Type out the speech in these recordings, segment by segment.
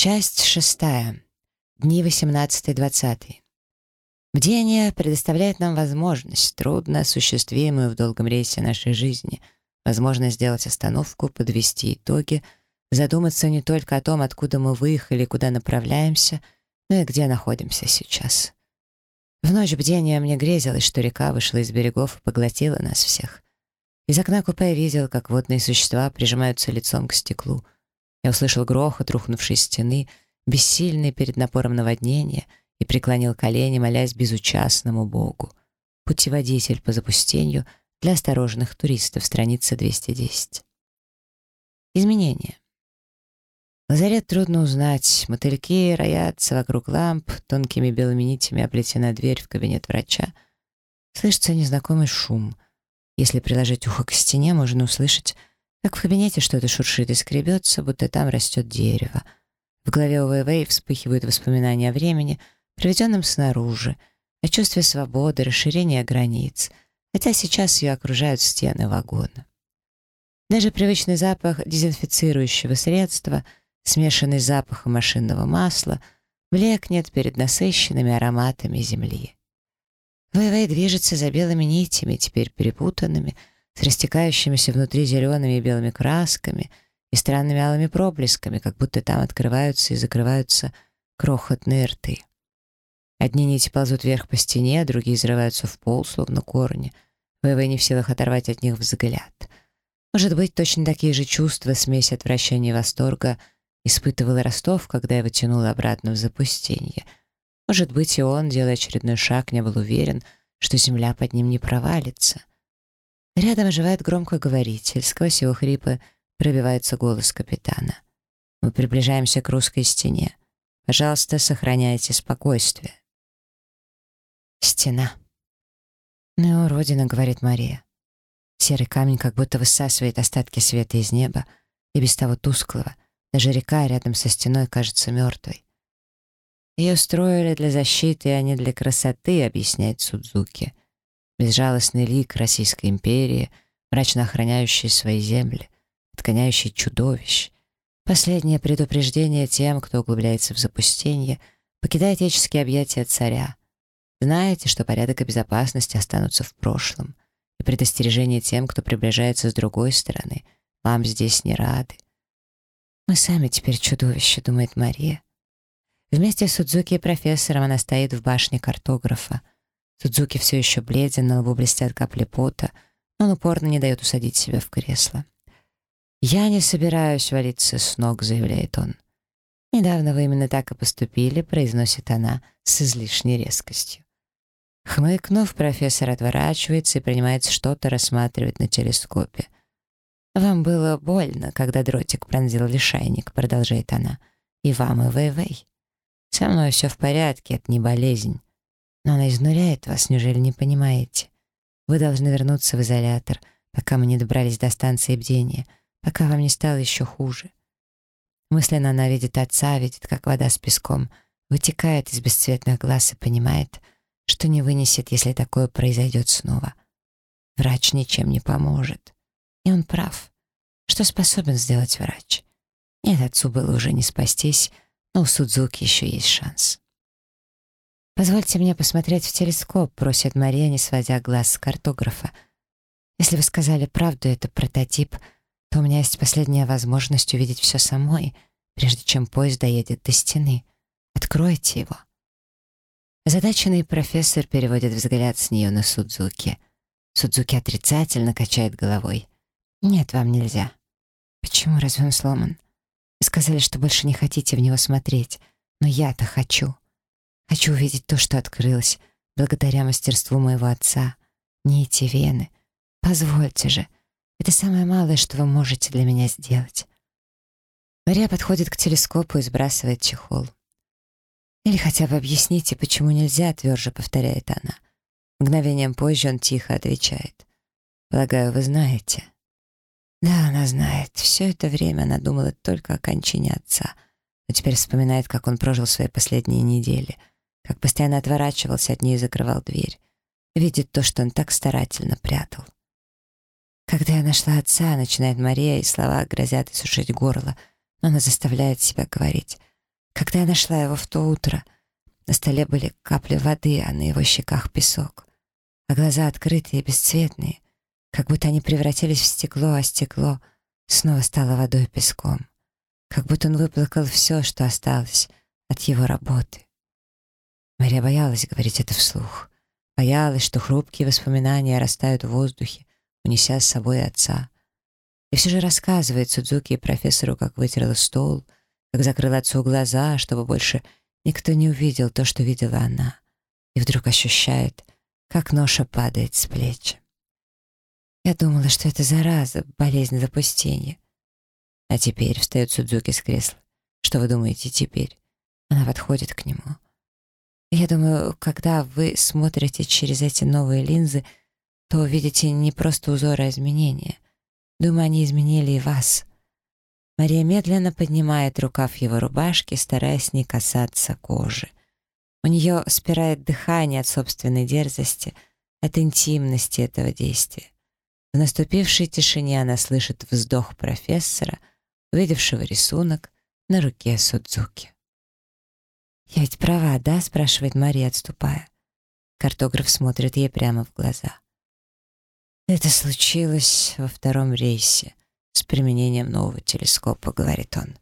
Часть шестая. Дни 18-20. Бдение предоставляет нам возможность, трудно осуществимую в долгом рейсе нашей жизни, возможность сделать остановку, подвести итоги, задуматься не только о том, откуда мы выехали, куда направляемся, но и где находимся сейчас. В ночь бдения мне грезилось, что река вышла из берегов и поглотила нас всех. Из окна купе видел, как водные существа прижимаются лицом к стеклу — я услышал грохот рухнувшей стены, бессильный перед напором наводнения, и преклонил колени, молясь безучастному Богу. Путеводитель по запустению для осторожных туристов, страница 210. Изменения. Лазарет трудно узнать. Мотыльки роятся вокруг ламп, тонкими белыми нитями оплетена дверь в кабинет врача. Слышится незнакомый шум. Если приложить ухо к стене, можно услышать как в кабинете что-то шуршит и скребется, будто там растет дерево. В голове у Вэйвэй вспыхивают воспоминания о времени, проведенном снаружи, о чувстве свободы, расширения границ, хотя сейчас ее окружают стены вагона. Даже привычный запах дезинфицирующего средства, смешанный с запахом машинного масла, блекнет перед насыщенными ароматами земли. Вэйвэй движется за белыми нитями, теперь перепутанными, с растекающимися внутри зелеными и белыми красками и странными алыми проблесками, как будто там открываются и закрываются крохотные рты. Одни нити ползут вверх по стене, другие взрываются в пол, словно корни. ВВ не в силах оторвать от них взгляд. Может быть, точно такие же чувства, смесь отвращения и восторга испытывал Ростов, когда его тянул обратно в запустение. Может быть, и он, делая очередной шаг, не был уверен, что земля под ним не провалится. Рядом оживает громкоговоритель, сквозь его хрипы пробивается голос капитана. Мы приближаемся к русской стене. Пожалуйста, сохраняйте спокойствие. Стена. «Ну, родина», — говорит Мария. Серый камень как будто высасывает остатки света из неба, и без того тусклого. Даже река рядом со стеной кажется мертвой. Ее строили для защиты, а не для красоты, объясняет Судзуки безжалостный лик Российской империи, мрачно охраняющий свои земли, отгоняющий чудовищ. Последнее предупреждение тем, кто углубляется в запустение, покидая отеческие объятия царя. Знаете, что порядок и безопасность останутся в прошлом, и предостережение тем, кто приближается с другой стороны. Вам здесь не рады. «Мы сами теперь чудовище», — думает Мария. Вместе с Судзуки и профессором она стоит в башне картографа — Судзуки все еще бледен, на лбу блестят капли пота, но он упорно не дает усадить себя в кресло. «Я не собираюсь валиться с ног», — заявляет он. «Недавно вы именно так и поступили», — произносит она с излишней резкостью. Хмыкнув, профессор отворачивается и принимается что-то рассматривать на телескопе. «Вам было больно, когда дротик пронзил лишайник», — продолжает она. «И вам, и Вэйвэй. Со мной все в порядке, это не болезнь. Но она изнуряет вас, неужели не понимаете? Вы должны вернуться в изолятор, пока мы не добрались до станции бдения, пока вам не стало еще хуже. Мысленно она видит отца, видит, как вода с песком вытекает из бесцветных глаз и понимает, что не вынесет, если такое произойдет снова. Врач ничем не поможет. И он прав. Что способен сделать врач? Нет, отцу было уже не спастись, но у Судзуки еще есть шанс. «Позвольте мне посмотреть в телескоп», — просит Мария, не сводя глаз с картографа. «Если вы сказали правду, это прототип, то у меня есть последняя возможность увидеть все самой, прежде чем поезд доедет до стены. Откройте его». Задаченный профессор переводит взгляд с нее на Судзуки. Судзуки отрицательно качает головой. «Нет, вам нельзя». «Почему? Разве он сломан?» «Вы сказали, что больше не хотите в него смотреть, но я-то хочу». Хочу увидеть то, что открылось, благодаря мастерству моего отца. Не эти вены. Позвольте же. Это самое малое, что вы можете для меня сделать. Мария подходит к телескопу и сбрасывает чехол. «Или хотя бы объясните, почему нельзя», — тверже повторяет она. Мгновением позже он тихо отвечает. «Полагаю, вы знаете». Да, она знает. Все это время она думала только о кончине отца, но теперь вспоминает, как он прожил свои последние недели — как постоянно отворачивался от нее и закрывал дверь. Видит то, что он так старательно прятал. Когда я нашла отца, начинает Мария, и слова грозят иссушить горло, но она заставляет себя говорить. Когда я нашла его в то утро, на столе были капли воды, а на его щеках песок, а глаза открытые бесцветные, как будто они превратились в стекло, а стекло снова стало водой и песком, как будто он выплакал все, что осталось от его работы. Мария боялась говорить это вслух, боялась, что хрупкие воспоминания растают в воздухе, унеся с собой отца. И все же рассказывает Судзуки профессору, как вытерла стол, как закрыла отцу глаза, чтобы больше никто не увидел то, что видела она, и вдруг ощущает, как ноша падает с плеч. Я думала, что это зараза, болезнь запустения. А теперь встает Судзуки с кресла. Что вы думаете теперь? Она подходит к нему. Я думаю, когда вы смотрите через эти новые линзы, то видите не просто узоры, а изменения. Думаю, они изменили и вас. Мария медленно поднимает рукав его рубашки, стараясь не касаться кожи. У нее спирает дыхание от собственной дерзости, от интимности этого действия. В наступившей тишине она слышит вздох профессора, увидевшего рисунок на руке Судзуки. «Я ведь права, да?» — спрашивает Мария, отступая. Картограф смотрит ей прямо в глаза. «Это случилось во втором рейсе с применением нового телескопа», — говорит он.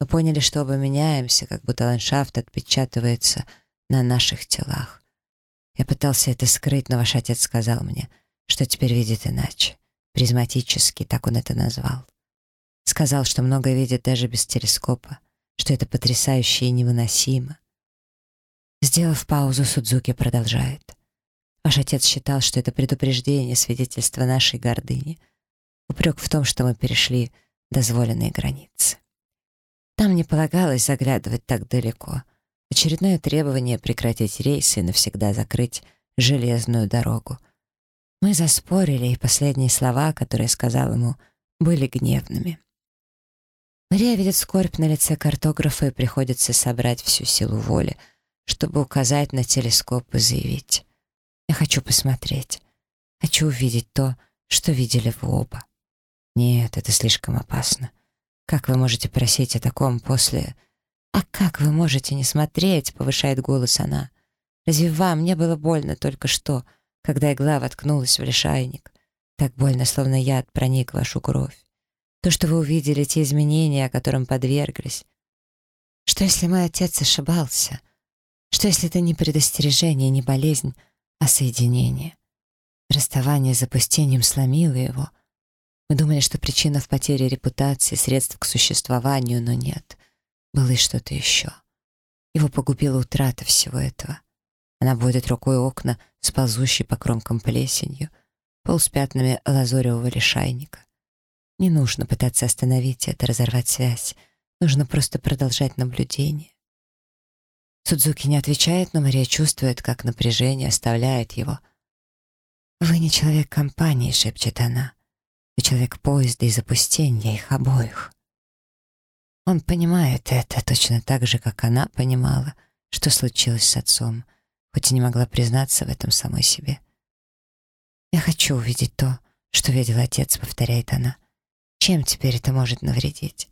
«Мы поняли, что оба меняемся, как будто ландшафт отпечатывается на наших телах. Я пытался это скрыть, но ваш отец сказал мне, что теперь видит иначе. Призматически, так он это назвал. Сказал, что многое видит даже без телескопа что это потрясающе и невыносимо. Сделав паузу, Судзуки продолжает. Ваш отец считал, что это предупреждение, свидетельство нашей гордыни. Упрек в том, что мы перешли дозволенные границы. Там не полагалось заглядывать так далеко. Очередное требование прекратить рейсы и навсегда закрыть железную дорогу. Мы заспорили, и последние слова, которые сказал ему, были гневными. Мария видит скорбь на лице картографа и приходится собрать всю силу воли, чтобы указать на телескоп и заявить. «Я хочу посмотреть. Хочу увидеть то, что видели вы оба». «Нет, это слишком опасно. Как вы можете просить о таком после...» «А как вы можете не смотреть?» — повышает голос она. «Разве вам не было больно только что, когда игла воткнулась в лишайник? Так больно, словно яд проник в вашу кровь. То, что вы увидели, те изменения, которым подверглись. Что, если мой отец ошибался? Что, если это не предостережение, не болезнь, а соединение? Расставание с запустением сломило его. Мы думали, что причина в потере репутации, средств к существованию, но нет. Было и что-то еще. Его погубила утрата всего этого. Она будет рукой окна с по кромкам плесенью, пол с пятнами лазоревого лишайника. Не нужно пытаться остановить это, разорвать связь. Нужно просто продолжать наблюдение. Судзуки не отвечает, но Мария чувствует, как напряжение оставляет его. «Вы не человек компании», — шепчет она. «Вы человек поезда и запустения их обоих». Он понимает это точно так же, как она понимала, что случилось с отцом, хоть и не могла признаться в этом самой себе. «Я хочу увидеть то, что видел отец», — повторяет она. Чем теперь это может навредить?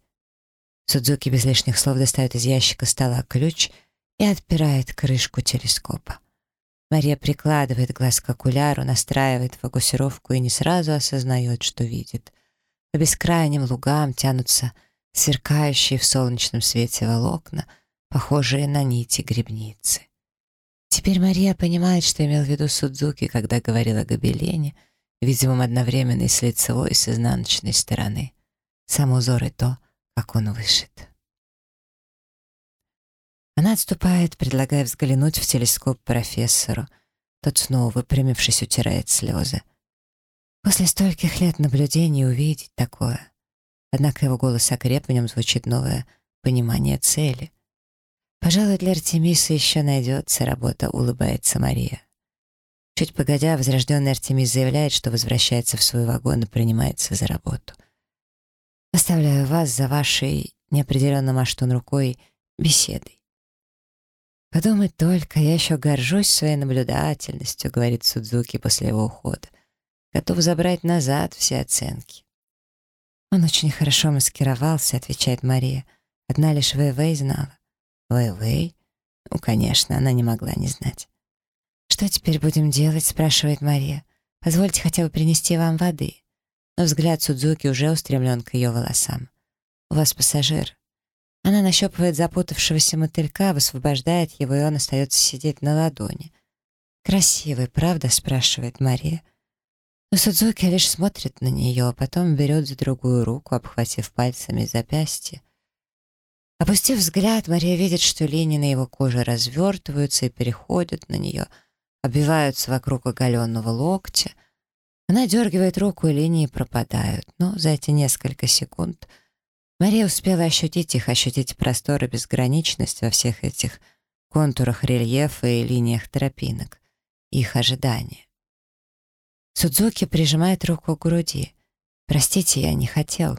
Судзуки без лишних слов достает из ящика стола ключ и отпирает крышку телескопа. Мария прикладывает глаз к окуляру, настраивает фокусировку и не сразу осознает, что видит. По бескрайним лугам тянутся сверкающие в солнечном свете волокна, похожие на нити грибницы. Теперь Мария понимает, что имел в виду Судзуки, когда говорил о гобелене — видимым одновременно и с лицевой, и с изнаночной стороны. Сам узор и то, как он вышит. Она отступает, предлагая взглянуть в телескоп профессору. Тот снова, выпрямившись, утирает слезы. После стольких лет наблюдений увидеть такое. Однако его голос окреп, в нем звучит новое понимание цели. Пожалуй, для Артемиса еще найдется работа, улыбается Мария. Чуть погодя, возрожденный Артемис заявляет, что возвращается в свой вагон и принимается за работу. Оставляю вас за вашей неопределенно маштун рукой беседой. «Подумать только, я еще горжусь своей наблюдательностью», — говорит Судзуки после его ухода. «Готов забрать назад все оценки». «Он очень хорошо маскировался», — отвечает Мария. «Одна лишь ВВ знала. «Вэй-вэй?» Ну, конечно, она не могла не знать. «Что теперь будем делать?» — спрашивает Мария. «Позвольте хотя бы принести вам воды». Но взгляд Судзуки уже устремлен к ее волосам. «У вас пассажир». Она нащупывает запутавшегося мотылька, высвобождает его, и он остается сидеть на ладони. «Красивый, правда?» — спрашивает Мария. Но Судзуки лишь смотрит на нее, а потом берет за другую руку, обхватив пальцами запястье. Опустив взгляд, Мария видит, что линии на его коже развертываются и переходят на нее, обвиваются вокруг оголенного локтя. Она дергивает руку, и линии пропадают, но за эти несколько секунд Мария успела ощутить их, ощутить простор и безграничность во всех этих контурах рельефа и линиях тропинок, их ожидания. Судзуки прижимает руку к груди. «Простите, я не хотел».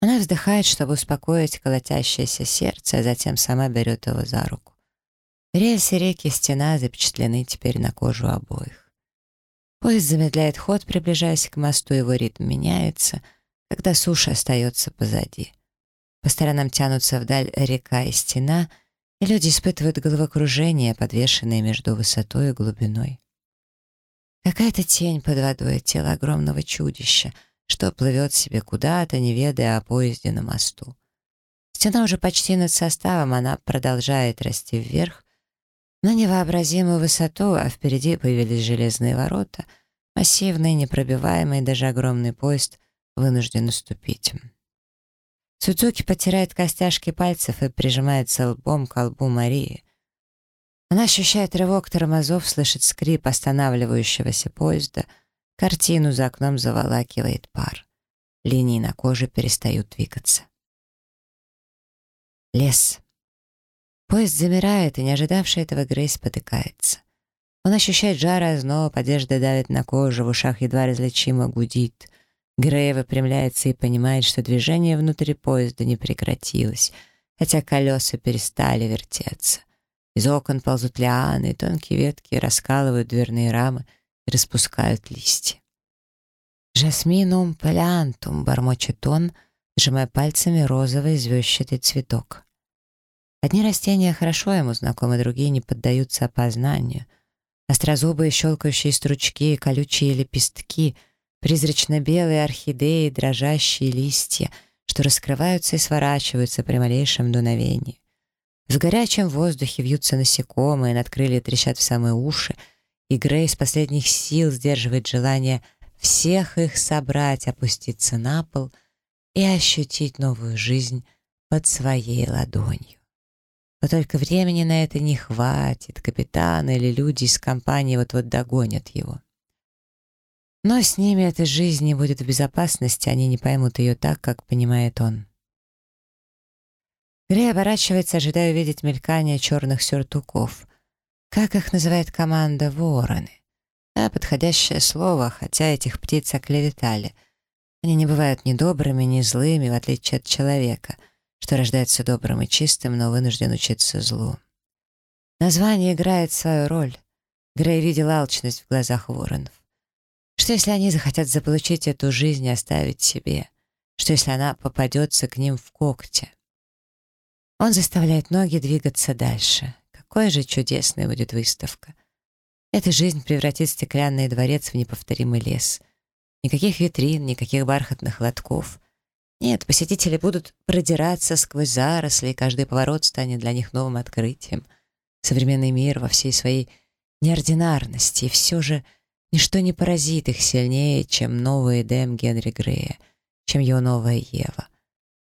Она вздыхает, чтобы успокоить колотящееся сердце, а затем сама берет его за руку. Рельсы реки стена запечатлены теперь на кожу обоих. Поезд замедляет ход, приближаясь к мосту, его ритм меняется, когда суша остается позади. По сторонам тянутся вдаль река и стена, и люди испытывают головокружение, подвешенное между высотой и глубиной. Какая-то тень под водой, тело огромного чудища — что плывет себе куда-то, не ведая о поезде на мосту. Стена уже почти над составом, она продолжает расти вверх, на невообразимую высоту, а впереди появились железные ворота, массивный, непробиваемый, даже огромный поезд вынужден уступить. Судзуки потирает костяшки пальцев и прижимается лбом к лбу Марии. Она ощущает рывок тормозов, слышит скрип останавливающегося поезда — Картину за окном заволакивает пар. Линии на коже перестают двигаться. Лес. Поезд замирает, и не ожидавший этого Грейс потыкается. Он ощущает жар озноб, одежда давит на кожу, в ушах едва различимо гудит. Грей выпрямляется и понимает, что движение внутри поезда не прекратилось, хотя колеса перестали вертеться. Из окон ползут лианы, тонкие ветки раскалывают дверные рамы, и распускают листья. «Жасминум палеантум», — бормочет он, сжимая пальцами розовый звездчатый цветок. Одни растения хорошо ему знакомы, другие не поддаются опознанию. Острозубые щелкающие стручки, колючие лепестки, призрачно-белые орхидеи, дрожащие листья, что раскрываются и сворачиваются при малейшем дуновении. В горячем воздухе вьются насекомые, над крылья трещат в самые уши — и Грей из последних сил сдерживает желание всех их собрать, опуститься на пол и ощутить новую жизнь под своей ладонью. Но только времени на это не хватит, капитан или люди из компании вот-вот догонят его. Но с ними эта жизнь не будет в безопасности, они не поймут ее так, как понимает он. Грей оборачивается, ожидая увидеть мелькание черных сюртуков — как их называет команда «вороны»? Да, подходящее слово, хотя этих птиц оклеветали. Они не бывают ни добрыми, ни злыми, в отличие от человека, что рождается добрым и чистым, но вынужден учиться злу. Название играет свою роль. Грей видел алчность в глазах воронов. Что если они захотят заполучить эту жизнь и оставить себе? Что если она попадется к ним в когти? Он заставляет ноги двигаться дальше. Какой же чудесной будет выставка. Эта жизнь превратит стеклянный дворец в неповторимый лес. Никаких витрин, никаких бархатных лотков. Нет, посетители будут продираться сквозь заросли, и каждый поворот станет для них новым открытием. Современный мир во всей своей неординарности, и все же ничто не поразит их сильнее, чем новый Эдем Генри Грея, чем его новая Ева.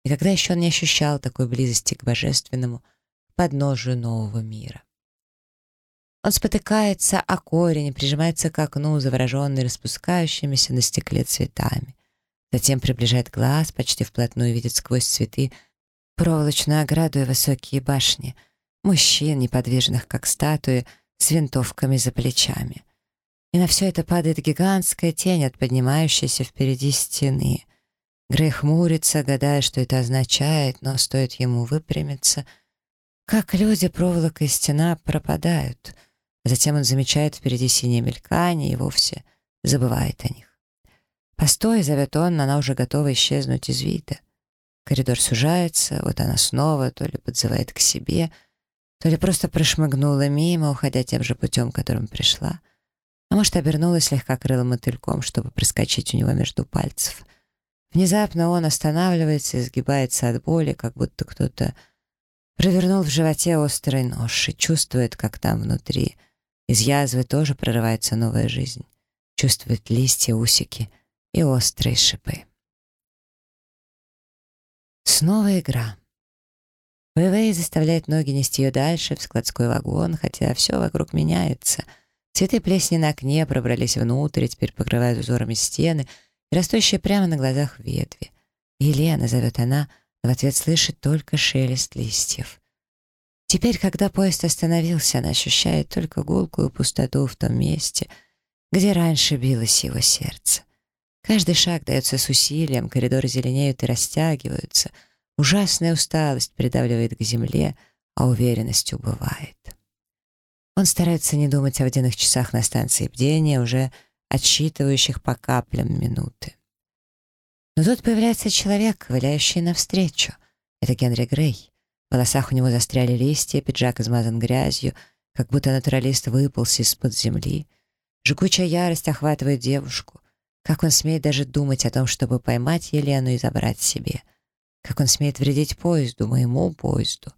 И когда еще он не ощущал такой близости к божественному, подножию нового мира. Он спотыкается о корень, прижимается к окну, завороженный распускающимися на стекле цветами. Затем приближает глаз, почти вплотную видит сквозь цветы проволочную ограду и высокие башни, мужчин, неподвижных, как статуи, с винтовками за плечами. И на все это падает гигантская тень от поднимающейся впереди стены. Грей хмурится, гадая, что это означает, но стоит ему выпрямиться — как люди, проволока и стена пропадают. Затем он замечает впереди синее мелькание и вовсе забывает о них. «Постой!» — зовет он, она уже готова исчезнуть из вида. Коридор сужается, вот она снова то ли подзывает к себе, то ли просто прошмыгнула мимо, уходя тем же путем, которым пришла. А может, обернулась слегка крылым мотыльком, чтобы проскочить у него между пальцев. Внезапно он останавливается и сгибается от боли, как будто кто-то провернул в животе острый нож и чувствует, как там внутри. Из язвы тоже прорывается новая жизнь. Чувствует листья, усики и острые шипы. Снова игра. Вэйвэй заставляет ноги нести ее дальше, в складской вагон, хотя все вокруг меняется. Цветы плесни на окне пробрались внутрь и теперь покрывают узорами стены растущие прямо на глазах ветви. Елена, зовет она, но в ответ слышит только шелест листьев. Теперь, когда поезд остановился, она ощущает только гулкую пустоту в том месте, где раньше билось его сердце. Каждый шаг дается с усилием, коридоры зеленеют и растягиваются. Ужасная усталость придавливает к земле, а уверенность убывает. Он старается не думать о водяных часах на станции бдения, уже отсчитывающих по каплям минуты. Но тут появляется человек, ковыляющий навстречу. Это Генри Грей. В волосах у него застряли листья, пиджак измазан грязью, как будто натуралист выполз из-под земли. Жгучая ярость охватывает девушку. Как он смеет даже думать о том, чтобы поймать Елену и забрать себе? Как он смеет вредить поезду, моему поезду?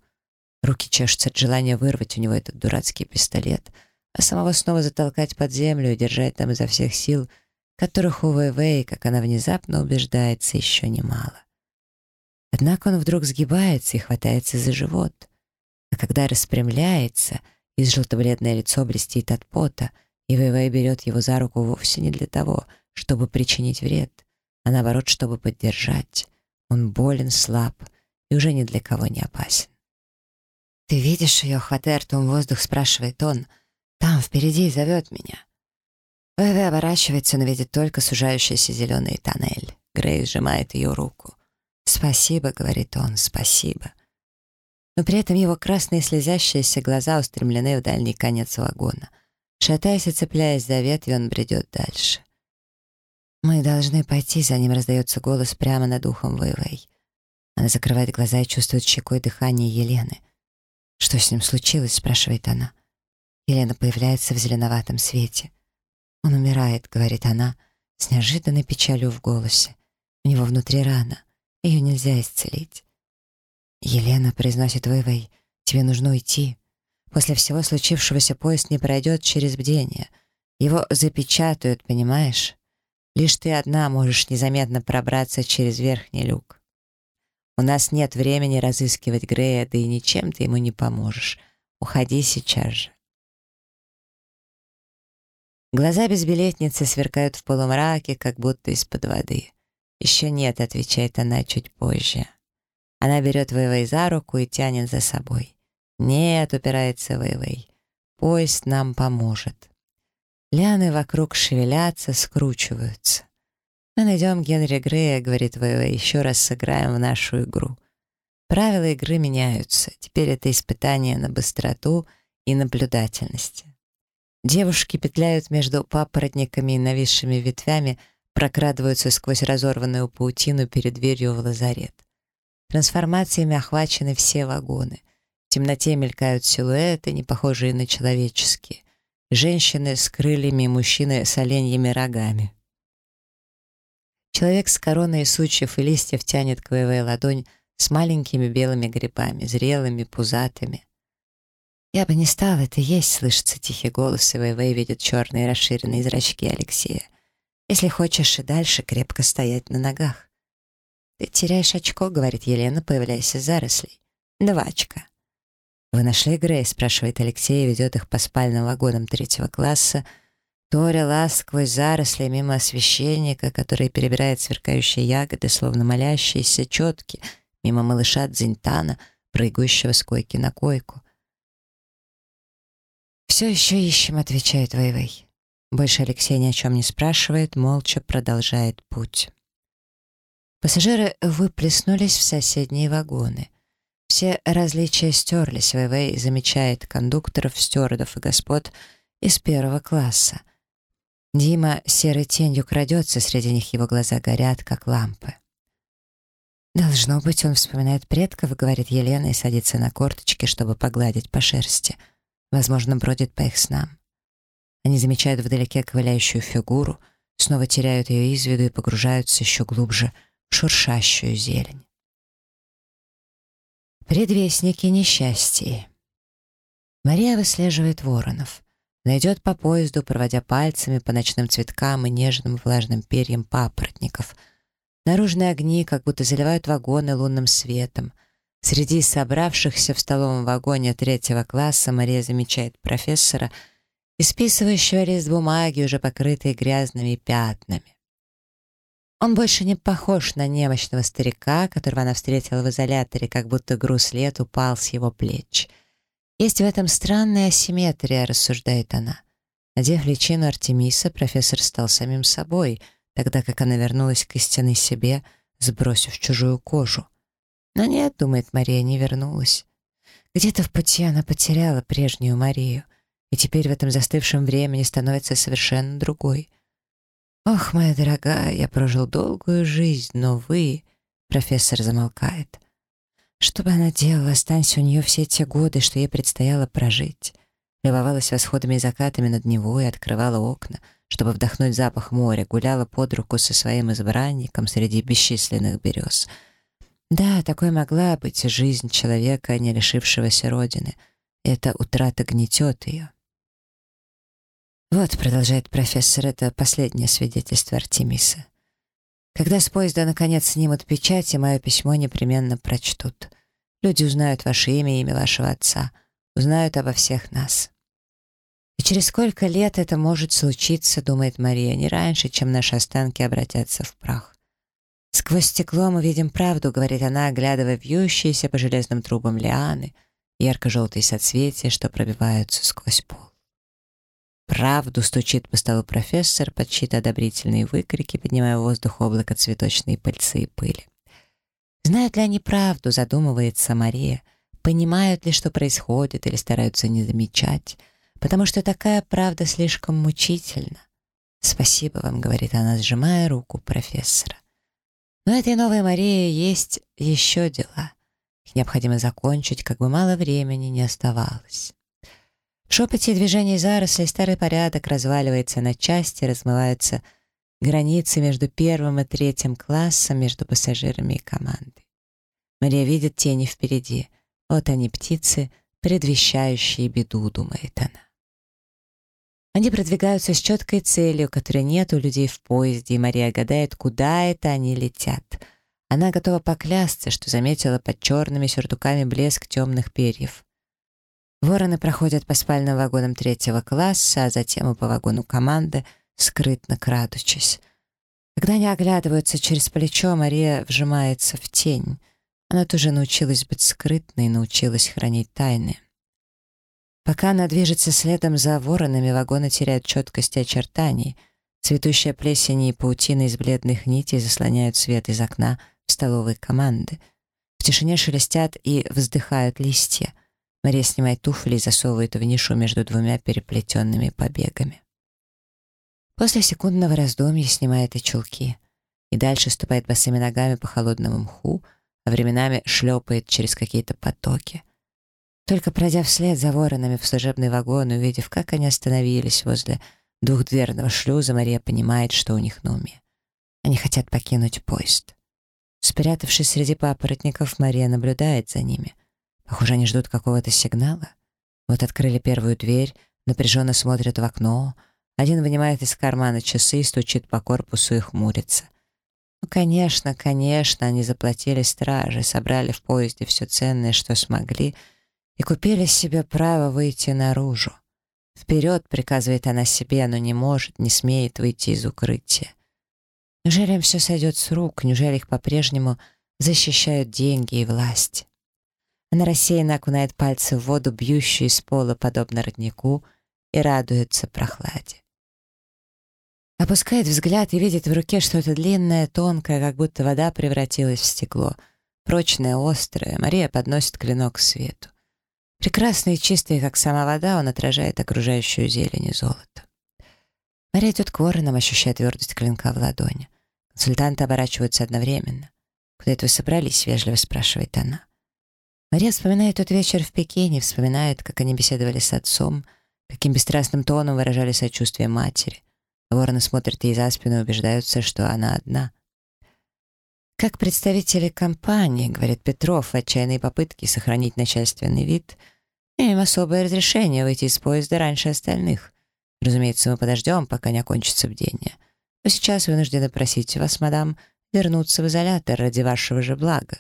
Руки чешутся от желания вырвать у него этот дурацкий пистолет, а самого снова затолкать под землю и держать там изо всех сил, которых у Вэйвэй, как она внезапно убеждается, еще немало. Однако он вдруг сгибается и хватается за живот. А когда распрямляется, из желто-бледное лицо блестит от пота, и Вэйвэй берет его за руку вовсе не для того — чтобы причинить вред, а наоборот, чтобы поддержать. Он болен, слаб и уже ни для кого не опасен. «Ты видишь ее?» — хватая ртом воздух, спрашивает он. «Там, впереди, зовет меня». Вэвэ оборачивается, но видит только сужающийся зеленый тоннель. Грей сжимает ее руку. «Спасибо», — говорит он, — «спасибо». Но при этом его красные слезящиеся глаза устремлены в дальний конец вагона. Шатаясь и цепляясь за ветви, он бредет дальше. «Мы должны пойти», — за ним раздается голос прямо над ухом Вэйвэй. Она закрывает глаза и чувствует щекой дыхание Елены. «Что с ним случилось?» — спрашивает она. Елена появляется в зеленоватом свете. «Он умирает», — говорит она, с неожиданной печалью в голосе. «У него внутри рана. Ее нельзя исцелить». «Елена», — произносит Вэйвэй, — «тебе нужно уйти. После всего случившегося поезд не пройдет через бдение. Его запечатают, понимаешь?» Лишь ты одна можешь незаметно пробраться через верхний люк. У нас нет времени разыскивать Грея, да и ничем ты ему не поможешь. Уходи сейчас же. Глаза безбилетницы сверкают в полумраке, как будто из-под воды. «Еще нет», — отвечает она чуть позже. Она берет Вэйвэй за руку и тянет за собой. «Нет», — упирается Вэйвэй, — «поезд нам поможет». Лианы вокруг шевелятся, скручиваются. «Мы найдем Генри Грея», — говорит ВВ, — «еще раз сыграем в нашу игру». Правила игры меняются. Теперь это испытание на быстроту и наблюдательность. Девушки петляют между папоротниками и нависшими ветвями, прокрадываются сквозь разорванную паутину перед дверью в лазарет. Трансформациями охвачены все вагоны. В темноте мелькают силуэты, не похожие на человеческие женщины с крыльями, мужчины с оленьими рогами. Человек с короной сучьев и листьев тянет к ВВ ладонь с маленькими белыми грибами, зрелыми, пузатыми. «Я бы не стал это есть», — слышится тихий голос, и ВВ видит черные расширенные зрачки Алексея. «Если хочешь и дальше крепко стоять на ногах». «Ты теряешь очко», — говорит Елена, появляясь из зарослей. «Два очка». «Вы нашли Грей?» — спрашивает Алексей и ведет их по спальным вагонам третьего класса. Торя лаз сквозь заросли мимо священника, который перебирает сверкающие ягоды, словно молящиеся четки, мимо малыша Дзинтана, прыгающего с койки на койку. «Все еще ищем», — отвечает Вэйвэй. Больше Алексей ни о чем не спрашивает, молча продолжает путь. Пассажиры выплеснулись в соседние вагоны. Все различия стерлись, ВВ замечает кондукторов, стюардов и господ из первого класса. Дима серой тенью крадется, среди них его глаза горят, как лампы. «Должно быть, он вспоминает предков», — говорит Елена и садится на корточки, чтобы погладить по шерсти. Возможно, бродит по их снам. Они замечают вдалеке ковыляющую фигуру, снова теряют ее из виду и погружаются еще глубже в шуршащую зелень. Предвестники несчастья. Мария выслеживает воронов. Найдет по поезду, проводя пальцами по ночным цветкам и нежным влажным перьям папоротников. Наружные огни как будто заливают вагоны лунным светом. Среди собравшихся в столовом вагоне третьего класса Мария замечает профессора, исписывающего лист бумаги, уже покрытый грязными пятнами. Он больше не похож на немощного старика, которого она встретила в изоляторе, как будто груз лет упал с его плеч — есть в этом странная асимметрия, рассуждает она. Надев личину Артемиса, профессор стал самим собой, тогда как она вернулась к истинной себе, сбросив чужую кожу. Но нет, думает Мария, не вернулась. Где-то в пути она потеряла прежнюю Марию, и теперь в этом застывшем времени становится совершенно другой. «Ох, моя дорогая, я прожил долгую жизнь, но вы...» Профессор замолкает. Что бы она делала, останься у нее все те годы, что ей предстояло прожить. Любовалась восходами и закатами над Невой, открывала окна, чтобы вдохнуть запах моря, гуляла под руку со своим избранником среди бесчисленных берез. Да, такой могла быть жизнь человека, не лишившегося родины. Эта утрата гнетет ее. Вот, продолжает профессор, это последнее свидетельство Артемиса. Когда с поезда наконец снимут печать, и мое письмо непременно прочтут. Люди узнают ваше имя и имя вашего отца, узнают обо всех нас. И через сколько лет это может случиться, думает Мария, не раньше, чем наши останки обратятся в прах. Сквозь стекло мы видим правду, говорит она, оглядывая вьющиеся по железным трубам лианы, ярко-желтые соцветия, что пробиваются сквозь пол. «Правду!» — стучит по столу профессор, под чьи-то одобрительные выкрики, поднимая в воздух облако цветочной пыльцы и пыли. Знают ли они правду, задумывается Мария, понимают ли, что происходит, или стараются не замечать, потому что такая правда слишком мучительна. «Спасибо вам», — говорит она, сжимая руку профессора. Но этой новой Марии есть еще дела. Их необходимо закончить, как бы мало времени не оставалось. В шепоте движений зарослей старый порядок разваливается на части, размываются границы между первым и третьим классом, между пассажирами и командой. Мария видит тени впереди. Вот они, птицы, предвещающие беду, думает она. Они продвигаются с четкой целью, которой нет у людей в поезде, и Мария гадает, куда это они летят. Она готова поклясться, что заметила под черными сюртуками блеск темных перьев. Вороны проходят по спальным вагонам третьего класса, а затем и по вагону команды, скрытно крадучись. Когда они оглядываются через плечо, Мария вжимается в тень. Она тоже научилась быть скрытной, научилась хранить тайны. Пока она движется следом за воронами, вагоны теряют четкость очертаний. Цветущая плесень и паутина из бледных нитей заслоняют свет из окна в столовой команды. В тишине шелестят и вздыхают листья — Мария снимает туфли и засовывает в нишу между двумя переплетенными побегами. После секундного раздумья снимает и чулки. И дальше ступает босыми ногами по холодному мху, а временами шлепает через какие-то потоки. Только пройдя вслед за воронами в служебный вагон и увидев, как они остановились возле двухдверного шлюза, Мария понимает, что у них на уме. Они хотят покинуть поезд. Спрятавшись среди папоротников, Мария наблюдает за ними — Похоже, они ждут какого-то сигнала. Вот открыли первую дверь, напряженно смотрят в окно. Один вынимает из кармана часы, стучит по корпусу и хмурится. Ну, конечно, конечно, они заплатили страже, собрали в поезде все ценное, что смогли, и купили себе право выйти наружу. Вперед, приказывает она себе, но не может, не смеет выйти из укрытия. Неужели им все сойдет с рук? Неужели их по-прежнему защищают деньги и власть? Она рассеянно окунает пальцы в воду, бьющую из пола, подобно роднику, и радуется прохладе. Опускает взгляд и видит в руке что-то длинное, тонкое, как будто вода превратилась в стекло. Прочное, острое. Мария подносит клинок к свету. Прекрасный чистый, как сама вода, он отражает окружающую зелень и золото. Мария идет к воронам, ощущая твердость клинка в ладони. Консультанты оборачиваются одновременно. «Куда это вы собрались?» — вежливо спрашивает она. Мария вспоминает тот вечер в Пекине, вспоминает, как они беседовали с отцом, каким бесстрастным тоном выражали сочувствие матери. Вороны смотрят ей за спину и убеждаются, что она одна. Как представители компании, говорит Петров, в отчаянной попытке сохранить начальственный вид, имеем особое разрешение выйти из поезда раньше остальных. Разумеется, мы подождем, пока не окончится бдение. Но сейчас вынуждены просить вас, мадам, вернуться в изолятор ради вашего же блага.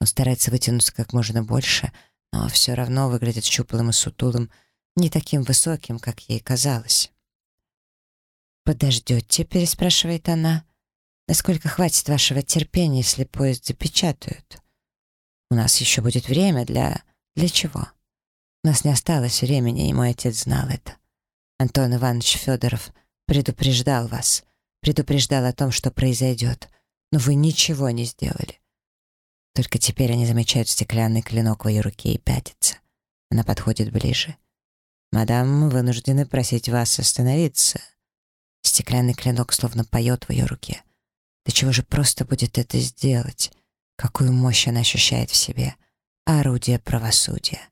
Он старается вытянуться как можно больше, но все равно выглядит щуплым и сутулым, не таким высоким, как ей казалось. «Подождете?» — переспрашивает она. «Насколько хватит вашего терпения, если поезд запечатают? У нас еще будет время для... Для чего? У нас не осталось времени, и мой отец знал это. Антон Иванович Федоров предупреждал вас, предупреждал о том, что произойдет, но вы ничего не сделали. Только теперь они замечают стеклянный клинок в ее руке и пятятся. Она подходит ближе. «Мадам, вынуждены просить вас остановиться». Стеклянный клинок словно поет в ее руке. Да чего же просто будет это сделать? Какую мощь она ощущает в себе. Орудие правосудия.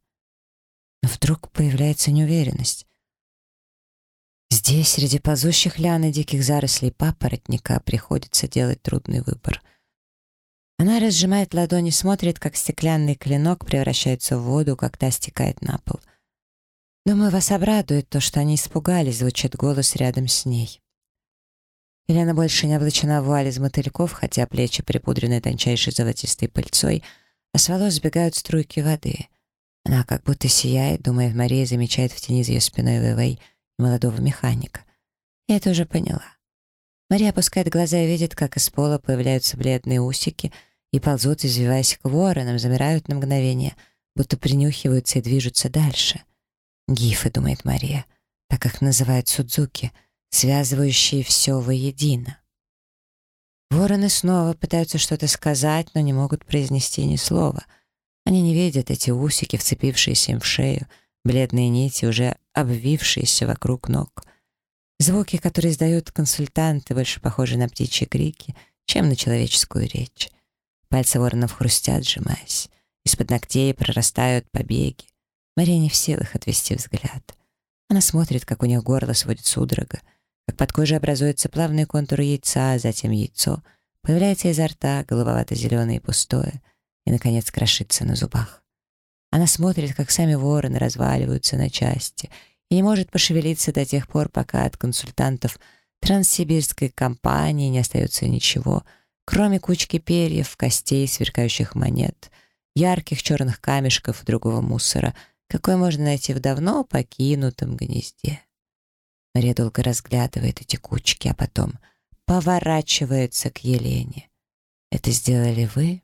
Но вдруг появляется неуверенность. Здесь, среди ползущих лян и диких зарослей папоротника, приходится делать трудный выбор — она разжимает ладони, смотрит, как стеклянный клинок превращается в воду, та стекает на пол. «Думаю, вас обрадует то, что они испугались», — звучит голос рядом с ней. Елена больше не облачена в вуаль из мотыльков, хотя плечи припудрены тончайшей золотистой пыльцой, а с волос сбегают струйки воды. Она как будто сияет, думает, Мария замечает в тени за ее спиной Вэйвэй молодого механика. Я это уже поняла. Мария опускает глаза и видит, как из пола появляются бледные усики и ползут, извиваясь к воронам, замирают на мгновение, будто принюхиваются и движутся дальше. Гифы, думает Мария, так их называют Судзуки, связывающие все воедино. Вороны снова пытаются что-то сказать, но не могут произнести ни слова. Они не видят эти усики, вцепившиеся им в шею, бледные нити, уже обвившиеся вокруг ног — Звуки, которые издают консультанты, больше похожи на птичьи крики, чем на человеческую речь. Пальцы воронов хрустят, сжимаясь. Из-под ногтей прорастают побеги. Мария не в силах отвести взгляд. Она смотрит, как у них горло сводит судорога, как под кожей образуется плавный контур яйца, а затем яйцо, появляется изо рта, голубовато-зеленое и пустое, и, наконец, крошится на зубах. Она смотрит, как сами вороны разваливаются на части — и не может пошевелиться до тех пор, пока от консультантов Транссибирской компании не остается ничего, кроме кучки перьев, костей, сверкающих монет, ярких черных камешков и другого мусора, какой можно найти в давно покинутом гнезде. Мария долго разглядывает эти кучки, а потом поворачивается к Елене. «Это сделали вы?»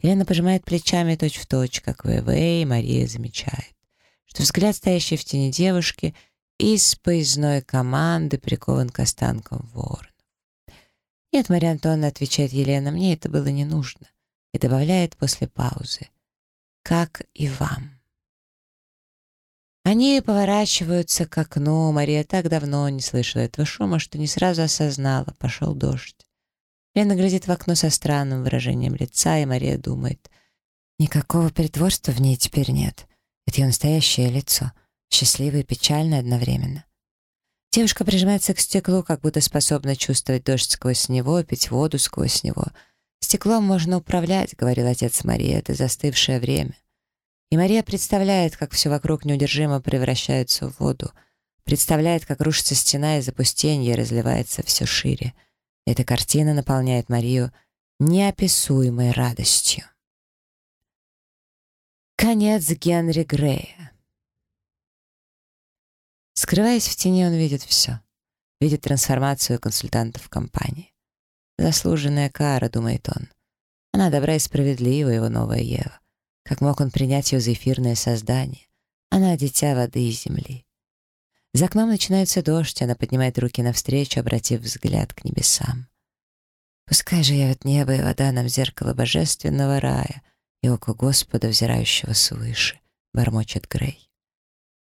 Елена пожимает плечами точь-в-точь, точь, как ВВ, и Мария замечает что взгляд, стоящий в тени девушки, из поездной команды прикован к останкам воронов. «Нет, Мария Антоновна», — отвечает Елена, — «мне это было не нужно», и добавляет после паузы, «как и вам». Они поворачиваются к окну. Мария так давно не слышала этого шума, что не сразу осознала. Пошел дождь. Лена глядит в окно со странным выражением лица, и Мария думает, «Никакого притворства в ней теперь нет. Это ее настоящее лицо, счастливое и печальное одновременно. Девушка прижимается к стеклу, как будто способна чувствовать дождь сквозь него, пить воду сквозь него. «Стеклом можно управлять», — говорил отец Марии, — «это застывшее время». И Мария представляет, как все вокруг неудержимо превращается в воду, представляет, как рушится стена и запустение разливается все шире. Эта картина наполняет Марию неописуемой радостью. Конец Генри Грея. Скрываясь в тени, он видит все. Видит трансформацию консультантов компании. Заслуженная кара, думает он. Она добра и справедлива, его новая Ева. Как мог он принять ее за эфирное создание? Она — дитя воды и земли. За окном начинается дождь, она поднимает руки навстречу, обратив взгляд к небесам. Пускай же явит небо и вода нам зеркало божественного рая — и око Господа, взирающего свыше, бормочет Грей.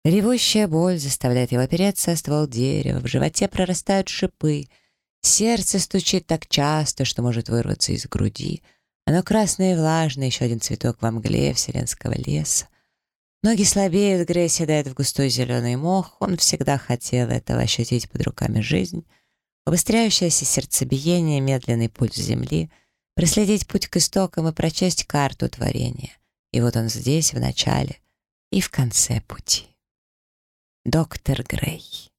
Ревущая боль заставляет его опереться о ствол дерева, в животе прорастают шипы, Сердце стучит так часто, что может вырваться из груди. Оно красное и влажное, еще один цветок во мгле вселенского леса. Ноги слабеют, Грей седает в густой зеленый мох. Он всегда хотел этого ощутить под руками жизнь. Убыстряющееся сердцебиение, медленный пульс земли, проследить путь к истокам и прочесть карту творения. И вот он здесь, в начале и в конце пути. Доктор Грей.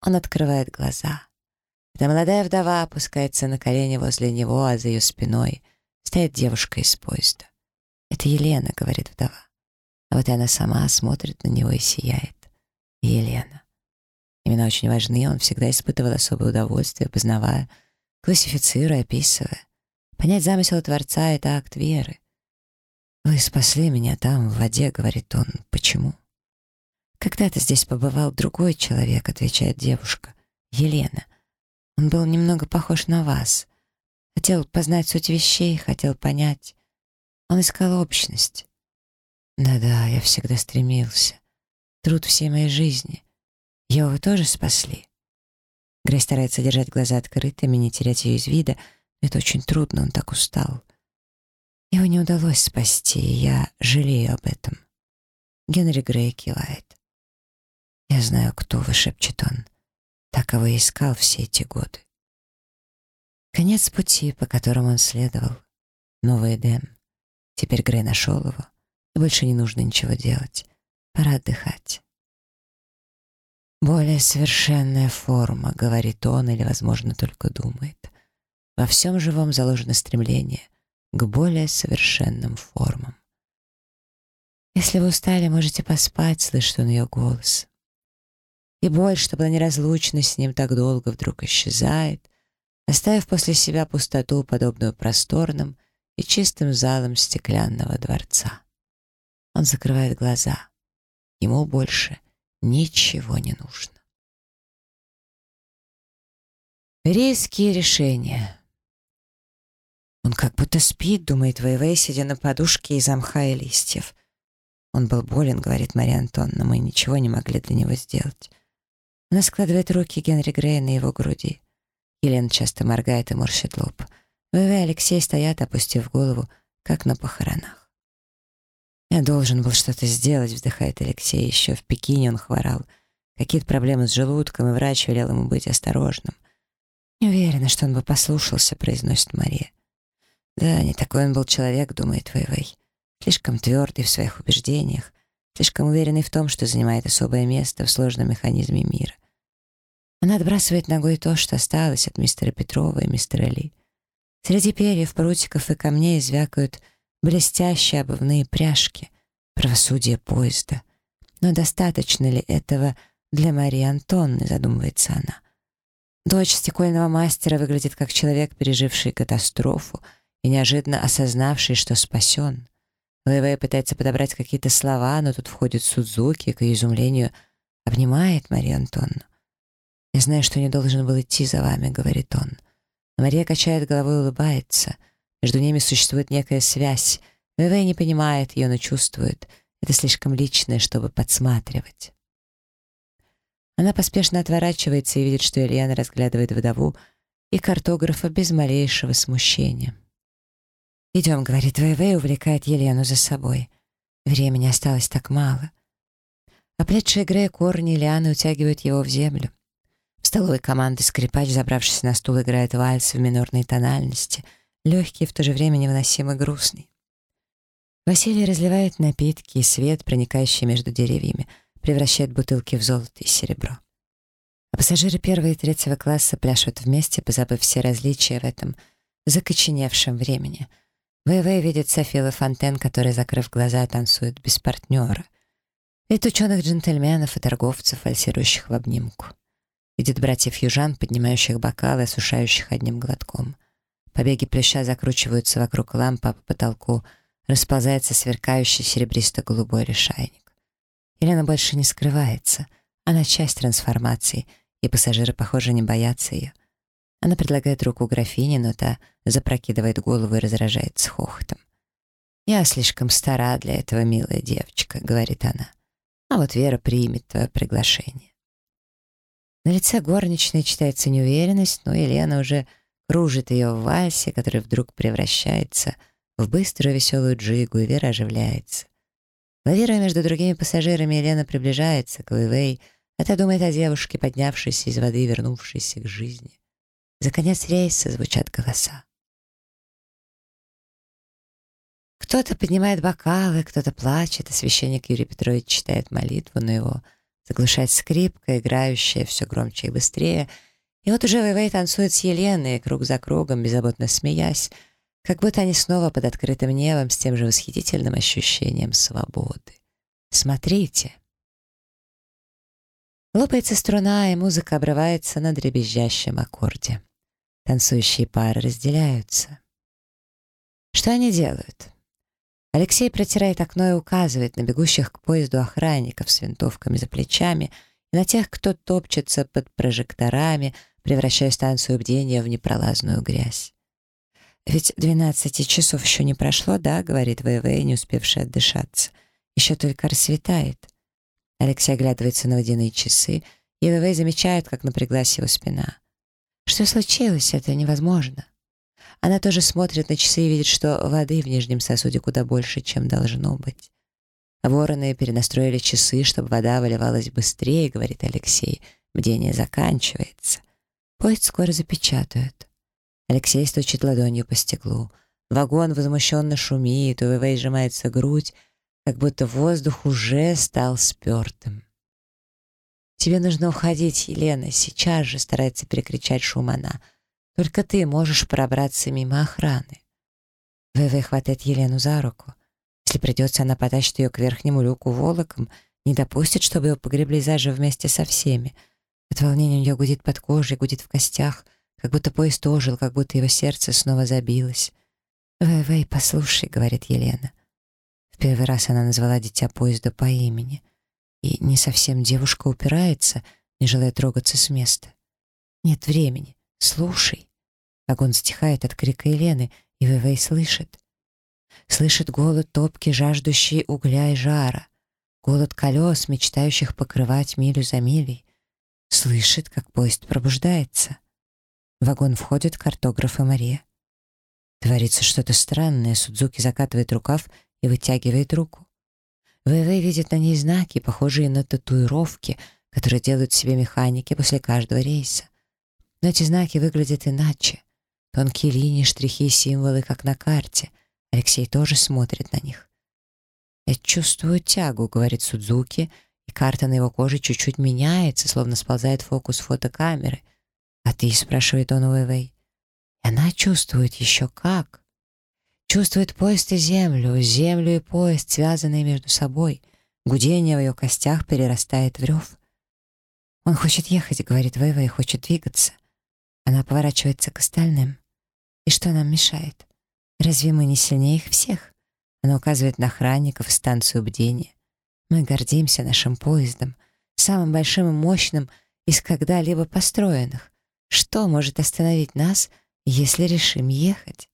Он открывает глаза. Эта молодая вдова опускается на колени возле него, а за ее спиной стоит девушка из поезда. «Это Елена», — говорит вдова. А вот и она сама смотрит на него и сияет. Елена. Имена очень важны, он всегда испытывал особое удовольствие, познавая, классифицируя, описывая. Понять замысел Творца — это акт веры. «Вы спасли меня там, в воде», — говорит он. «Почему?» «Когда-то здесь побывал другой человек», — отвечает девушка. «Елена. Он был немного похож на вас. Хотел познать суть вещей, хотел понять. Он искал общность. Да-да, я всегда стремился. Труд всей моей жизни. Его вы тоже спасли? Грей старается держать глаза открытыми, не терять ее из вида, это очень трудно, он так устал. Его не удалось спасти, и я жалею об этом. Генри Грей кивает. «Я знаю, кто вы», — шепчет он. Так, я искал все эти годы. Конец пути, по которому он следовал. Новый Эдем. Теперь Грей нашел его, больше не нужно ничего делать. Пора отдыхать. Более совершенная форма, говорит он, или, возможно, только думает. Во всем живом заложено стремление к более совершенным формам. Если вы устали, можете поспать, слышит он ее голос. И боль, что была неразлучна с ним так долго, вдруг исчезает, оставив после себя пустоту, подобную просторным и чистым залам стеклянного дворца. Он закрывает глаза. Ему больше ничего не нужно. Резкие решения. Он как будто спит, думает Вэйвэй, сидя на подушке из мха и листьев. Он был болен, говорит Мария Антонна, мы ничего не могли для него сделать. Она складывает руки Генри Грея на его груди. Елена часто моргает и морщит лоб. ВВ и Алексей стоят, опустив голову, как на похоронах. «Я должен был что-то сделать», — вздыхает Алексей. Еще в Пекине он хворал. Какие-то проблемы с желудком, и врач велел ему быть осторожным. «Не уверена, что он бы послушался», — произносит Мария. «Да, не такой он был человек», — думает Вэйвэй. «Слишком твердый в своих убеждениях, слишком уверенный в том, что занимает особое место в сложном механизме мира. Она отбрасывает ногой то, что осталось от мистера Петрова и мистера Ли. Среди перьев, прутиков и камней звякают блестящие обувные пряжки, правосудие поезда. Но достаточно ли этого для Марии Антонны, задумывается она. Дочь стекольного мастера выглядит как человек, переживший катастрофу и неожиданно осознавший, что спасен. Вэйвэй пытается подобрать какие-то слова, но тут входит Судзуки, к ее изумлению, обнимает Марию Антонну. «Я знаю, что не должен был идти за вами», — говорит он. Мария качает головой и улыбается. Между ними существует некая связь. Вэвэй не понимает ее, но чувствует. Это слишком личное, чтобы подсматривать. Она поспешно отворачивается и видит, что Ильяна разглядывает вдову и картографа без малейшего смущения. «Идем», — говорит Вэйвэй, увлекает Елену за собой. Времени осталось так мало. Оплетшие Грея корни Ильяны утягивают его в землю. Столовой команды скрипач, забравшись на стул, играет вальс в минорной тональности, легкий и в то же время невыносимо грустный. Василий разливает напитки, и свет, проникающий между деревьями, превращает бутылки в золото и серебро. А пассажиры первого и третьего класса пляшут вместе, позабыв все различия в этом закоченевшем времени. ВВ видит Софила Фонтен, которая, закрыв глаза, танцует без партнера. Видит ученых джентльменов и торговцев, вальсирующих в обнимку. Видит братьев южан, поднимающих бокалы, осушающих одним глотком. Побеги плюща закручиваются вокруг лампы, а по потолку расползается сверкающий серебристо-голубой решайник. Елена больше не скрывается. Она часть трансформации, и пассажиры, похоже, не боятся ее. Она предлагает руку графине, но та запрокидывает голову и разражается хохотом. «Я слишком стара для этого, милая девочка», — говорит она. «А вот Вера примет твое приглашение». На лице горничной читается неуверенность, но Елена уже кружит ее в вальсе, который вдруг превращается в быструю веселую джигу, и Вера оживляется. Лавируя между другими пассажирами, Елена приближается к Вэйвэй, это думает о девушке, поднявшейся из воды и вернувшейся к жизни. За конец рейса звучат голоса. Кто-то поднимает бокалы, кто-то плачет, а священник Юрий Петрович читает молитву, но его заглушает скрипка, играющая все громче и быстрее. И вот уже Вэйвэй танцует с Еленой, круг за кругом, беззаботно смеясь, как будто они снова под открытым небом с тем же восхитительным ощущением свободы. Смотрите. Лопается струна, и музыка обрывается на дребезжащем аккорде. Танцующие пары разделяются. Что они делают? Алексей протирает окно и указывает на бегущих к поезду охранников с винтовками за плечами и на тех, кто топчется под прожекторами, превращая станцию бдения в непролазную грязь. «Ведь двенадцати часов еще не прошло, да?» — говорит ВВ, не успевший отдышаться. «Еще только рассветает». Алексей оглядывается на водяные часы, и ВВ замечает, как напряглась его спина. «Что случилось? Это невозможно». Она тоже смотрит на часы и видит, что воды в нижнем сосуде куда больше, чем должно быть. Вороны перенастроили часы, чтобы вода выливалась быстрее, говорит Алексей. Бдение заканчивается. Поезд скоро запечатают. Алексей стучит ладонью по стеклу. Вагон возмущенно шумит, у ВВ сжимается грудь, как будто воздух уже стал спертым. «Тебе нужно уходить, Елена, сейчас же!» — старается перекричать шум она — только ты можешь пробраться мимо охраны. ВВ хватает Елену за руку. Если придется, она потащит ее к верхнему люку волоком, не допустит, чтобы ее погребли заживо вместе со всеми. От волнения у нее гудит под кожей, гудит в костях, как будто поезд ожил, как будто его сердце снова забилось. «ВВ, послушай», — говорит Елена. В первый раз она назвала дитя поезда по имени. И не совсем девушка упирается, не желая трогаться с места. Нет времени. «Слушай». Огонь стихает от крика Елены, и Вэвэй слышит. Слышит голод топки, жаждущий угля и жара, голод колес, мечтающих покрывать милю за милей. Слышит, как поезд пробуждается. В вагон входит картограф и Мария. Творится что-то странное, Судзуки закатывает рукав и вытягивает руку. ВВ видит на ней знаки, похожие на татуировки, которые делают себе механики после каждого рейса. Но эти знаки выглядят иначе. Тонкие линии, штрихи и символы, как на карте. Алексей тоже смотрит на них. «Я чувствую тягу», — говорит Судзуки, и карта на его коже чуть-чуть меняется, словно сползает фокус фотокамеры. «А ты?» — спрашивает он у Вэйвэй. И она чувствует еще как. Чувствует поезд и землю, землю и поезд, связанные между собой. Гудение в ее костях перерастает в рев. «Он хочет ехать», — говорит Вэйвэй, — «хочет двигаться». Она поворачивается к остальным. И что нам мешает? Разве мы не сильнее их всех? Она указывает на охранников и станцию бдения. Мы гордимся нашим поездом, самым большим и мощным из когда-либо построенных. Что может остановить нас, если решим ехать?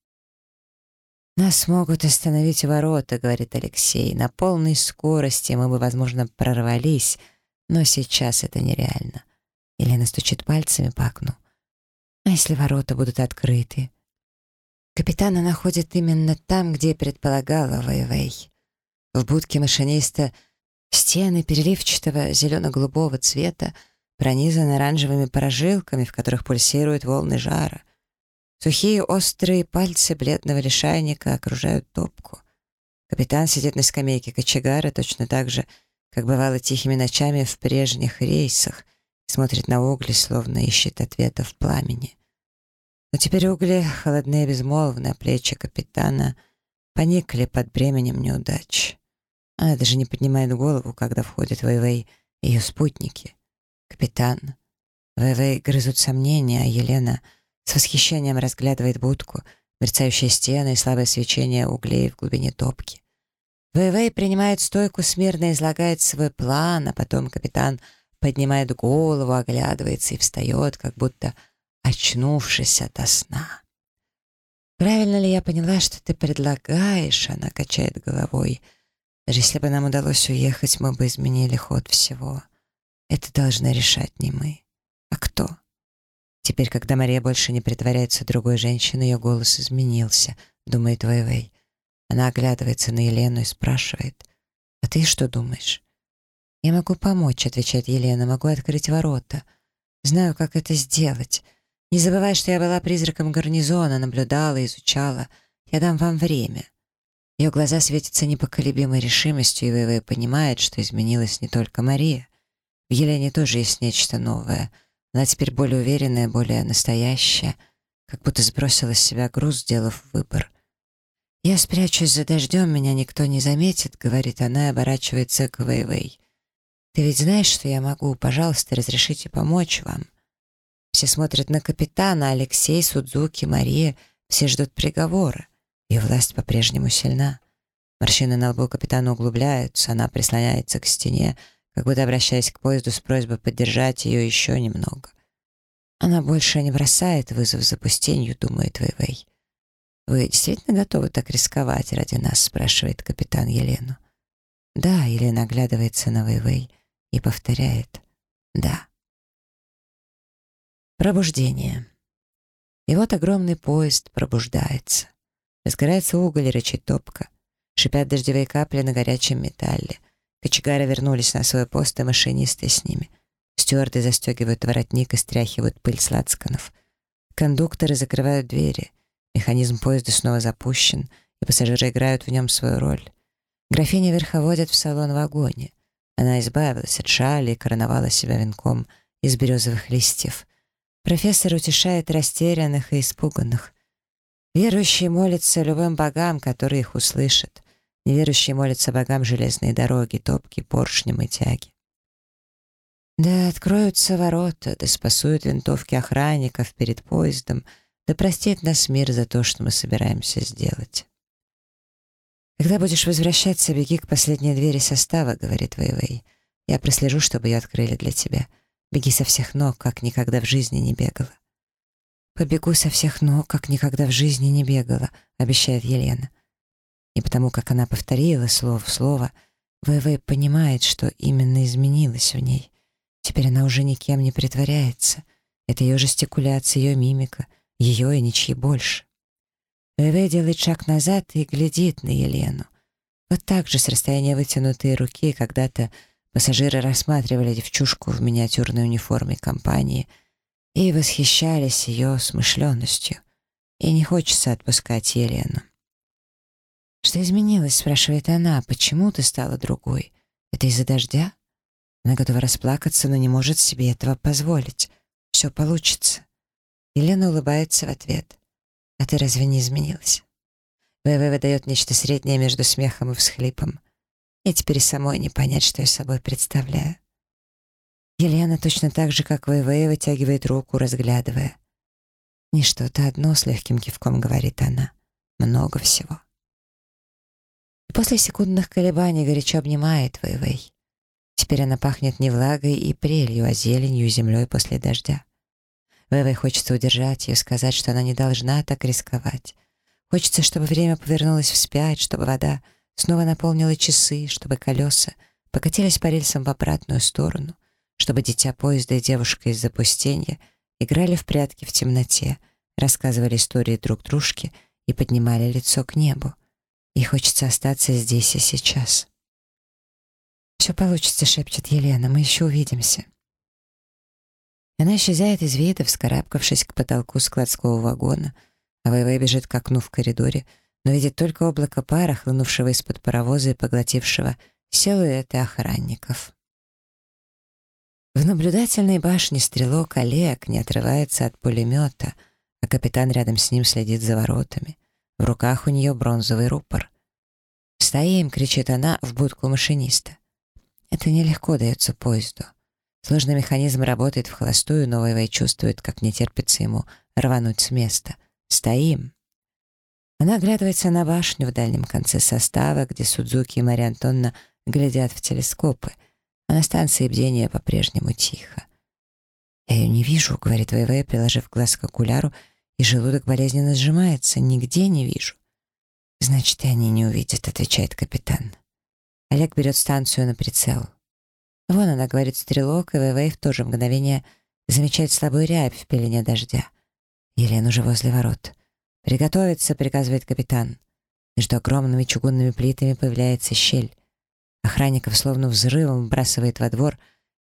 «Нас могут остановить ворота», — говорит Алексей. «На полной скорости мы бы, возможно, прорвались, но сейчас это нереально». Елена стучит пальцами по окну. А если ворота будут открыты? Капитана находит именно там, где предполагала Вэйвэй. В будке машиниста стены переливчатого зелено-голубого цвета пронизаны оранжевыми прожилками, в которых пульсируют волны жара. Сухие острые пальцы бледного лишайника окружают топку. Капитан сидит на скамейке кочегара точно так же, как бывало тихими ночами в прежних рейсах, смотрит на угли, словно ищет ответа в пламени. Но теперь угли, холодные безмолвные, плечи капитана поникли под бременем неудач. Она даже не поднимает голову, когда входит Вэйвэй и ее спутники. Капитан. Вэйвэй грызут сомнения, а Елена с восхищением разглядывает будку, мерцающие стены и слабое свечение углей в глубине топки. Вэйвэй принимает стойку, смирно излагает свой план, а потом капитан поднимает голову, оглядывается и встает, как будто очнувшись ото сна. «Правильно ли я поняла, что ты предлагаешь?» Она качает головой. «Даже если бы нам удалось уехать, мы бы изменили ход всего. Это должны решать не мы. А кто? Теперь, когда Мария больше не притворяется другой женщиной, ее голос изменился, думает Вэйвэй. Она оглядывается на Елену и спрашивает, «А ты что думаешь?» «Я могу помочь», — отвечает Елена, «могу открыть ворота. Знаю, как это сделать. Не забывай, что я была призраком гарнизона, наблюдала, изучала. Я дам вам время». Ее глаза светятся непоколебимой решимостью, и Вэйвэй понимает, что изменилась не только Мария. В Елене тоже есть нечто новое — она теперь более уверенная, более настоящая, как будто сбросила с себя груз, сделав выбор. «Я спрячусь за дождем, меня никто не заметит», — говорит она и оборачивается к Вэйвэй. «Ты ведь знаешь, что я могу? Пожалуйста, разрешите помочь вам». Все смотрят на капитана, Алексей, Судзуки, Мария. Все ждут приговора. Ее власть по-прежнему сильна. Морщины на лбу капитана углубляются, она прислоняется к стене, как будто обращаясь к поезду с просьбой поддержать ее еще немного. Она больше не бросает вызов запустению, думает Вэйвэй. «Вы действительно готовы так рисковать ради нас?» спрашивает капитан Елену. «Да», Елена оглядывается на Вэйвэй и повторяет «да». Пробуждение. И вот огромный поезд пробуждается. Разгорается уголь и рычит топка. Шипят дождевые капли на горячем металле. Кочегары вернулись на свой пост, и машинисты с ними. Стюарды застегивают воротник и стряхивают пыль с лацканов. Кондукторы закрывают двери. Механизм поезда снова запущен, и пассажиры играют в нем свою роль. Графиня верховодит в салон вагоне. Она избавилась от шали и короновала себя венком из березовых листьев. Профессор утешает растерянных и испуганных. Верующие молятся любым богам, которые их услышат. Неверующие молятся богам железной дороги, топки, поршням и тяги. Да откроются ворота, да спасуют винтовки охранников перед поездом, да простит нас мир за то, что мы собираемся сделать. «Когда будешь возвращаться, беги к последней двери состава», — говорит Вэйвэй. «Я прослежу, чтобы ее открыли для тебя. Беги со всех ног, как никогда в жизни не бегала». «Побегу со всех ног, как никогда в жизни не бегала», — обещает Елена. И потому, как она повторила слово в слово, ВВ понимает, что именно изменилось в ней. Теперь она уже никем не притворяется. Это ее жестикуляция, ее мимика, ее и ничьи больше. ВВ делает шаг назад и глядит на Елену. Вот так же с расстояния вытянутой руки когда-то пассажиры рассматривали девчушку в миниатюрной униформе компании и восхищались ее смышленностью. И не хочется отпускать Елену. «Что изменилось?» — спрашивает она. «Почему ты стала другой? Это из-за дождя?» Она готова расплакаться, но не может себе этого позволить. «Все получится». Елена улыбается в ответ. «А ты разве не изменилась?» ВВ выдает нечто среднее между смехом и всхлипом. И теперь самой не понять, что я собой представляю. Елена точно так же, как ВВ, вытягивает руку, разглядывая. «Не что-то одно», — с легким кивком говорит она. «Много всего». И после секундных колебаний горячо обнимает Вэйвэй. Теперь она пахнет не влагой и прелью, а зеленью и землей после дождя. Вэйвэй хочется удержать ее, сказать, что она не должна так рисковать. Хочется, чтобы время повернулось вспять, чтобы вода снова наполнила часы, чтобы колеса покатились по рельсам в обратную сторону, чтобы дитя поезда и девушка из запустения играли в прятки в темноте, рассказывали истории друг дружке и поднимали лицо к небу. И хочется остаться здесь и сейчас. «Все получится», — шепчет Елена, — «мы еще увидимся». Она исчезает из вида, вскарабкавшись к потолку складского вагона, а Вэйвэй бежит к окну в коридоре, но видит только облако пара, хлынувшего из-под паровоза и поглотившего силуэты охранников. В наблюдательной башне стрелок Олег не отрывается от пулемета, а капитан рядом с ним следит за воротами. В руках у нее бронзовый рупор. «Стоим!» — кричит она в будку машиниста. Это нелегко дается поезду. Сложный механизм работает в холостую, но Вэйвэй чувствует, как не терпится ему рвануть с места. «Стоим!» Она оглядывается на башню в дальнем конце состава, где Судзуки и Мария Антонна глядят в телескопы, а на станции бдения по-прежнему тихо. «Я ее не вижу», — говорит Вэйвэй, приложив глаз к окуляру и желудок болезненно сжимается. Нигде не вижу. «Значит, и они не увидят», — отвечает капитан. Олег берет станцию на прицел. «Вон она», — говорит стрелок, и ВВ в то же мгновение Замечает слабую рябь в пелене дождя. Елена уже возле ворот. «Приготовиться», — приказывает капитан. Между огромными чугунными плитами появляется щель. Охранников словно взрывом вбрасывает во двор,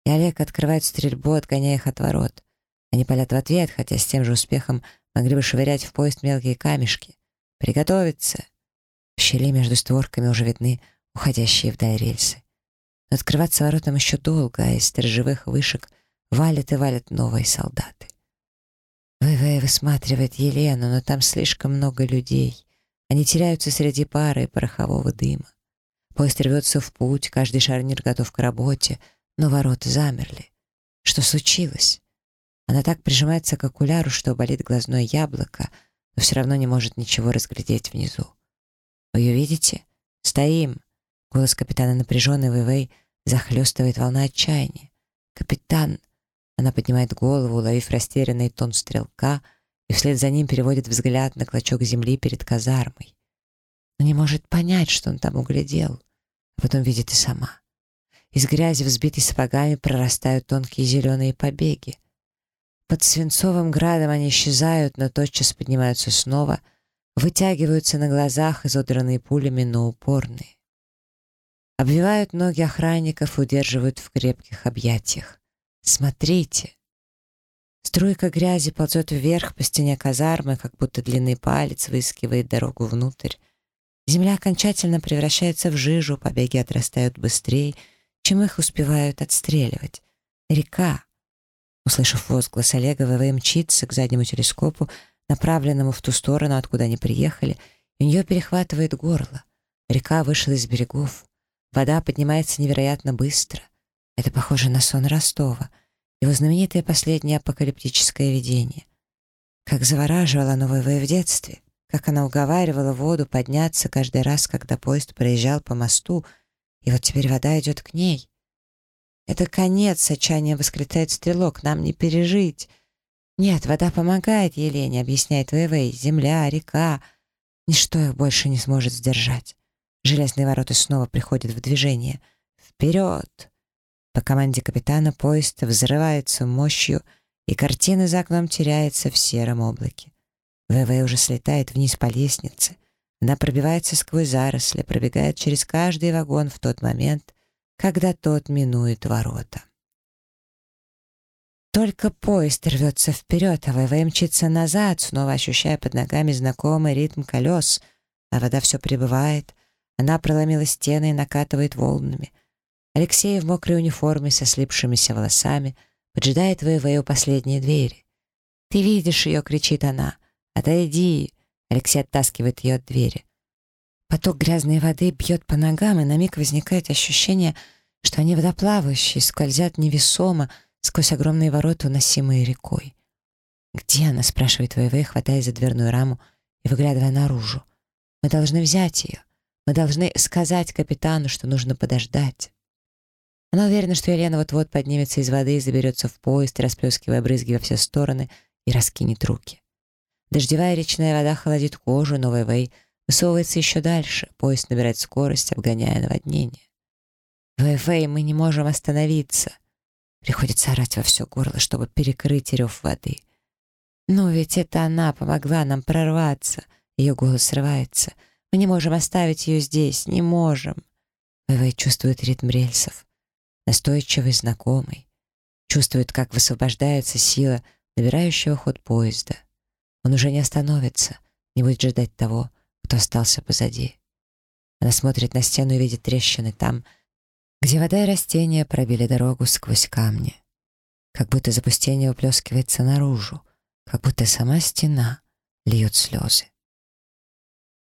и Олег открывает стрельбу, отгоняя их от ворот. Они палят в ответ, хотя с тем же успехом могли бы швырять в поезд мелкие камешки. «Приготовиться!» В щели между створками уже видны уходящие вдаль рельсы. Но открываться воротам еще долго, а из сторожевых вышек валят и валят новые солдаты. ВВ высматривает Елену, но там слишком много людей. Они теряются среди пары и порохового дыма. Поезд рвется в путь, каждый шарнир готов к работе, но ворота замерли. Что случилось? Она так прижимается к окуляру, что болит глазное яблоко, но все равно не может ничего разглядеть внизу. «Вы ее видите? Стоим!» Голос капитана напряженный, Вэйвэй захлестывает волна отчаяния. «Капитан!» Она поднимает голову, уловив растерянный тон стрелка, и вслед за ним переводит взгляд на клочок земли перед казармой. Но не может понять, что он там углядел, а потом видит и сама. Из грязи, взбитой сапогами, прорастают тонкие зеленые побеги. Под свинцовым градом они исчезают, но тотчас поднимаются снова, вытягиваются на глазах, изодранные пулями, но упорные. Обвивают ноги охранников и удерживают в крепких объятиях. «Смотрите!» Струйка грязи ползет вверх по стене казармы, как будто длинный палец выискивает дорогу внутрь. Земля окончательно превращается в жижу, побеги отрастают быстрее, чем их успевают отстреливать. Река. Услышав возглас Олега, ВВ мчится к заднему телескопу, направленному в ту сторону, откуда они приехали, и у нее перехватывает горло. Река вышла из берегов. Вода поднимается невероятно быстро. Это похоже на сон Ростова, его знаменитое последнее апокалиптическое видение. Как завораживала новая в детстве, как она уговаривала воду подняться каждый раз, когда поезд проезжал по мосту, и вот теперь вода идет к ней. «Это конец!» — с отчаянием восклицает стрелок. «Нам не пережить!» «Нет, вода помогает Елене», — объясняет Вэйвэй. «Земля, река. Ничто их больше не сможет сдержать». Железные ворота снова приходят в движение. «Вперед!» По команде капитана поезд взрывается мощью, и картина за окном теряется в сером облаке. ВВ уже слетает вниз по лестнице. Она пробивается сквозь заросли, пробегает через каждый вагон в тот момент, когда тот минует ворота. Только поезд рвется вперед, а ВВ мчится назад, снова ощущая под ногами знакомый ритм колес, а вода все прибывает. Она проломила стены и накатывает волнами. Алексей в мокрой униформе со слипшимися волосами поджидает ВВ у последней двери. «Ты видишь ее!» — кричит она. «Отойди!» — Алексей оттаскивает ее от двери. Поток грязной воды бьет по ногам, и на миг возникает ощущение, что они водоплавающие, скользят невесомо сквозь огромные ворота, уносимые рекой. «Где она?» — спрашивает ВВ, хватая за дверную раму и выглядывая наружу. «Мы должны взять ее. Мы должны сказать капитану, что нужно подождать». Она уверена, что Елена вот-вот поднимется из воды и заберется в поезд, расплескивая брызги во все стороны, и раскинет руки. Дождевая речная вода холодит кожу, новый Вэй высовывается еще дальше, поезд набирает скорость, обгоняя наводнение. «Вэй-Вэй, мы не можем остановиться!» Приходится орать во все горло, чтобы перекрыть рев воды. «Но ведь это она помогла нам прорваться!» Ее голос срывается. «Мы не можем оставить ее здесь, не можем!» Вэй-Вэй чувствует ритм рельсов настойчивый, знакомый. Чувствует, как высвобождается сила набирающего ход поезда. Он уже не остановится, не будет ждать того, кто остался позади. Она смотрит на стену и видит трещины там, где вода и растения пробили дорогу сквозь камни. Как будто запустение выплескивается наружу, как будто сама стена льет слезы.